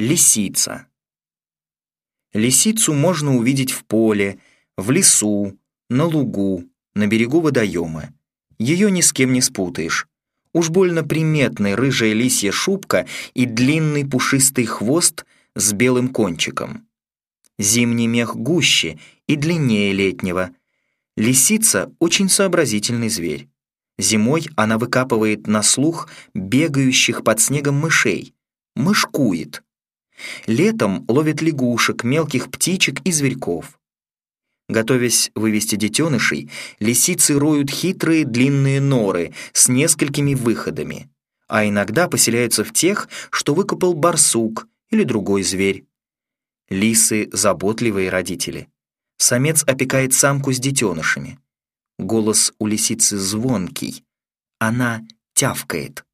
Лисица. Лисицу можно увидеть в поле, в лесу, на лугу, на берегу водоема. Ее ни с кем не спутаешь. Уж больно приметны рыжая лисья шубка и длинный пушистый хвост с белым кончиком. Зимний мех гуще и длиннее летнего. Лисица — очень сообразительный зверь. Зимой она выкапывает на слух бегающих под снегом мышей, мышкует. Летом ловит лягушек, мелких птичек и зверьков. Готовясь вывести детенышей, лисицы роют хитрые длинные норы с несколькими выходами, а иногда поселяются в тех, что выкопал барсук или другой зверь. Лисы — заботливые родители. Самец опекает самку с детенышами. Голос у лисицы звонкий. Она тявкает.